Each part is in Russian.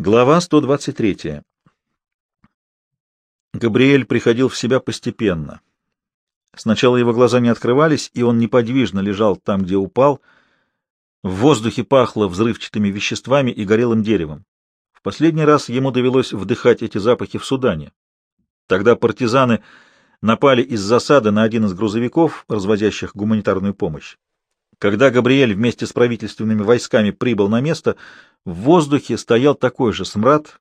Глава 123. Габриэль приходил в себя постепенно. Сначала его глаза не открывались, и он неподвижно лежал там, где упал. В воздухе пахло взрывчатыми веществами и горелым деревом. В последний раз ему довелось вдыхать эти запахи в Судане. Тогда партизаны напали из засады на один из грузовиков, развозящих гуманитарную помощь. Когда Габриэль вместе с правительственными войсками прибыл на место, в воздухе стоял такой же смрад,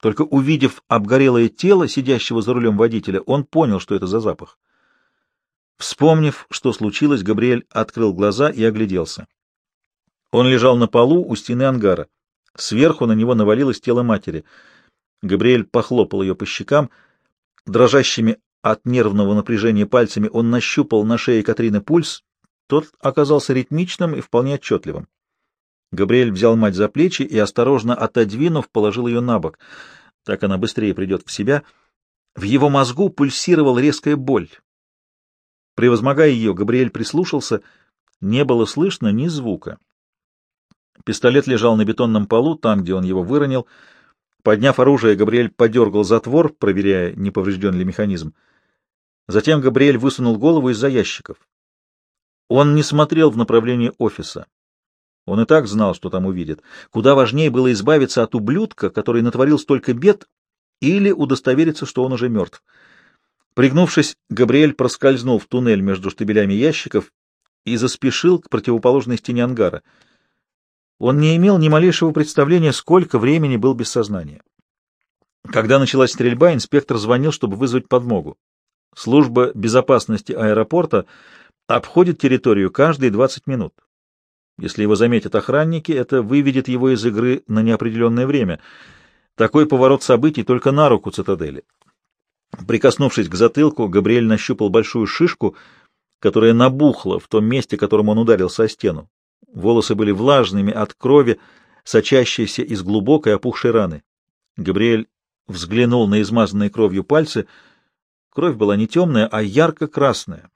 только увидев обгорелое тело сидящего за рулем водителя, он понял, что это за запах. Вспомнив, что случилось, Габриэль открыл глаза и огляделся. Он лежал на полу у стены ангара. Сверху на него навалилось тело матери. Габриэль похлопал ее по щекам. Дрожащими от нервного напряжения пальцами он нащупал на шее Катрины пульс. Тот оказался ритмичным и вполне отчетливым. Габриэль взял мать за плечи и, осторожно отодвинув, положил ее на бок. Так она быстрее придет в себя. В его мозгу пульсировала резкая боль. Превозмогая ее, Габриэль прислушался. Не было слышно ни звука. Пистолет лежал на бетонном полу, там, где он его выронил. Подняв оружие, Габриэль подергал затвор, проверяя, не поврежден ли механизм. Затем Габриэль высунул голову из-за ящиков. Он не смотрел в направлении офиса. Он и так знал, что там увидит. Куда важнее было избавиться от ублюдка, который натворил столько бед, или удостовериться, что он уже мертв. Пригнувшись, Габриэль проскользнул в туннель между штабелями ящиков и заспешил к противоположной стене ангара. Он не имел ни малейшего представления, сколько времени был без сознания. Когда началась стрельба, инспектор звонил, чтобы вызвать подмогу. Служба безопасности аэропорта обходит территорию каждые 20 минут. Если его заметят охранники, это выведет его из игры на неопределенное время. Такой поворот событий только на руку цитадели. Прикоснувшись к затылку, Габриэль нащупал большую шишку, которая набухла в том месте, которым он ударился о стену. Волосы были влажными от крови, сочащейся из глубокой опухшей раны. Габриэль взглянул на измазанные кровью пальцы. Кровь была не темная, а ярко-красная.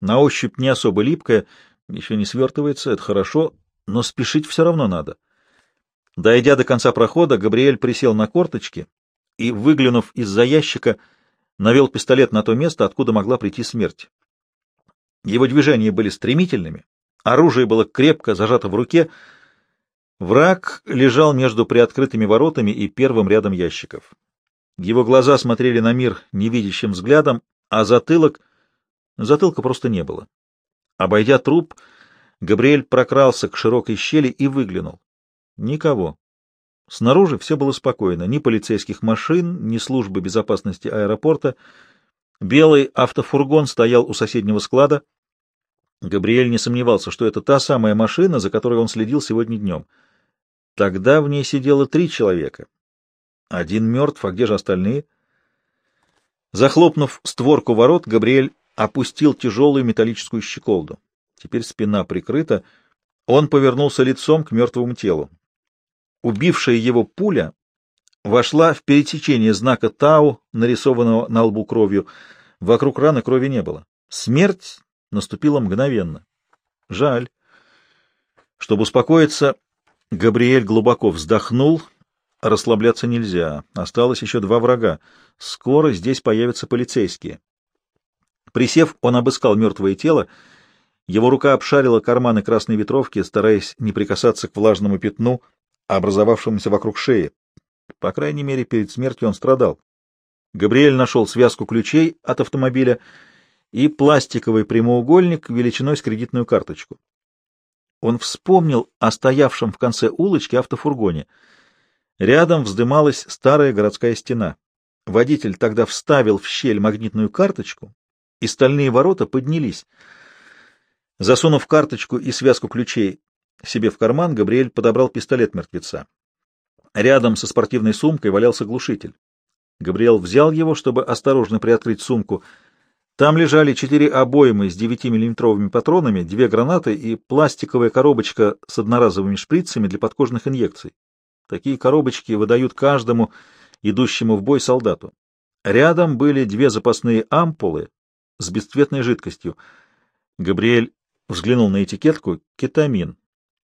На ощупь не особо липкая, еще не свертывается, это хорошо, но спешить все равно надо. Дойдя до конца прохода, Габриэль присел на корточки и, выглянув из-за ящика, навел пистолет на то место, откуда могла прийти смерть. Его движения были стремительными, оружие было крепко зажато в руке. Враг лежал между приоткрытыми воротами и первым рядом ящиков. Его глаза смотрели на мир невидящим взглядом, а затылок... Затылка просто не было. Обойдя труп, Габриэль прокрался к широкой щели и выглянул. Никого. Снаружи все было спокойно. Ни полицейских машин, ни службы безопасности аэропорта. Белый автофургон стоял у соседнего склада. Габриэль не сомневался, что это та самая машина, за которой он следил сегодня днем. Тогда в ней сидело три человека. Один мертв, а где же остальные? Захлопнув створку ворот, Габриэль опустил тяжелую металлическую щеколду. Теперь спина прикрыта. Он повернулся лицом к мертвому телу. Убившая его пуля вошла в пересечение знака Тау, нарисованного на лбу кровью. Вокруг раны крови не было. Смерть наступила мгновенно. Жаль. Чтобы успокоиться, Габриэль глубоко вздохнул. Расслабляться нельзя. Осталось еще два врага. Скоро здесь появятся полицейские. Присев, он обыскал мертвое тело. Его рука обшарила карманы красной ветровки, стараясь не прикасаться к влажному пятну, образовавшемуся вокруг шеи. По крайней мере, перед смертью он страдал. Габриэль нашел связку ключей от автомобиля и пластиковый прямоугольник величиной с кредитную карточку. Он вспомнил о стоявшем в конце улочки автофургоне. Рядом вздымалась старая городская стена. Водитель тогда вставил в щель магнитную карточку, и стальные ворота поднялись. Засунув карточку и связку ключей себе в карман, Габриэль подобрал пистолет мертвеца. Рядом со спортивной сумкой валялся глушитель. Габриэль взял его, чтобы осторожно приоткрыть сумку. Там лежали четыре обоймы с 9-миллиметровыми патронами, две гранаты и пластиковая коробочка с одноразовыми шприцами для подкожных инъекций. Такие коробочки выдают каждому идущему в бой солдату. Рядом были две запасные ампулы с бесцветной жидкостью. Габриэль взглянул на этикетку «Кетамин».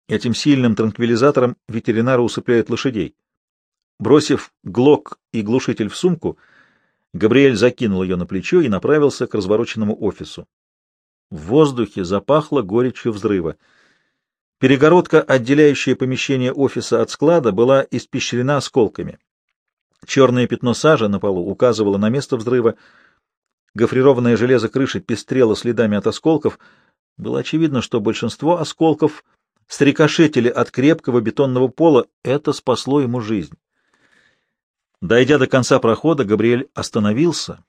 Этим сильным транквилизатором ветеринары усыпляют лошадей. Бросив глок и глушитель в сумку, Габриэль закинул ее на плечо и направился к развороченному офису. В воздухе запахло горечью взрыва. Перегородка, отделяющая помещение офиса от склада, была испещрена осколками. Черное пятно сажи на полу указывало на место взрыва. Гофрированное железо крыши пестрело следами от осколков. Было очевидно, что большинство осколков срикошетили от крепкого бетонного пола. Это спасло ему жизнь. Дойдя до конца прохода, Габриэль остановился,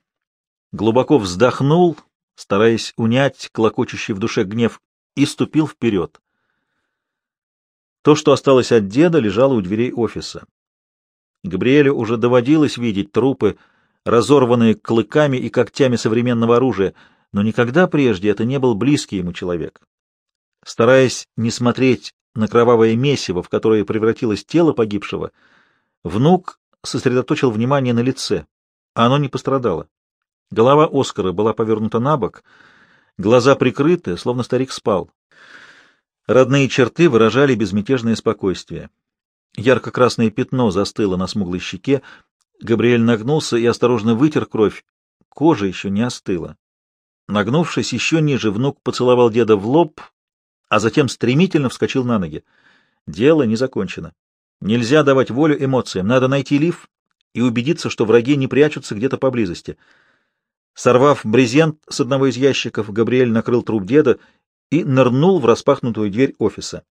глубоко вздохнул, стараясь унять клокочущий в душе гнев, и ступил вперед. То, что осталось от деда, лежало у дверей офиса. Габриэлю уже доводилось видеть трупы, разорванные клыками и когтями современного оружия, но никогда прежде это не был близкий ему человек. Стараясь не смотреть на кровавое месиво, в которое превратилось тело погибшего, внук сосредоточил внимание на лице, а оно не пострадало. Голова Оскара была повернута на бок, глаза прикрыты, словно старик спал. Родные черты выражали безмятежное спокойствие. Ярко-красное пятно застыло на смуглой щеке. Габриэль нагнулся и осторожно вытер кровь. Кожа еще не остыла. Нагнувшись еще ниже, внук поцеловал деда в лоб, а затем стремительно вскочил на ноги. Дело не закончено. Нельзя давать волю эмоциям. Надо найти лиф и убедиться, что враги не прячутся где-то поблизости. Сорвав брезент с одного из ящиков, Габриэль накрыл труп деда и нырнул в распахнутую дверь офиса.